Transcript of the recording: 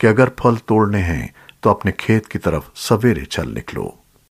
कि अगर फल तोड़ने हैं तो अपने खेत की तरफ़ सवेरे चल निकलो।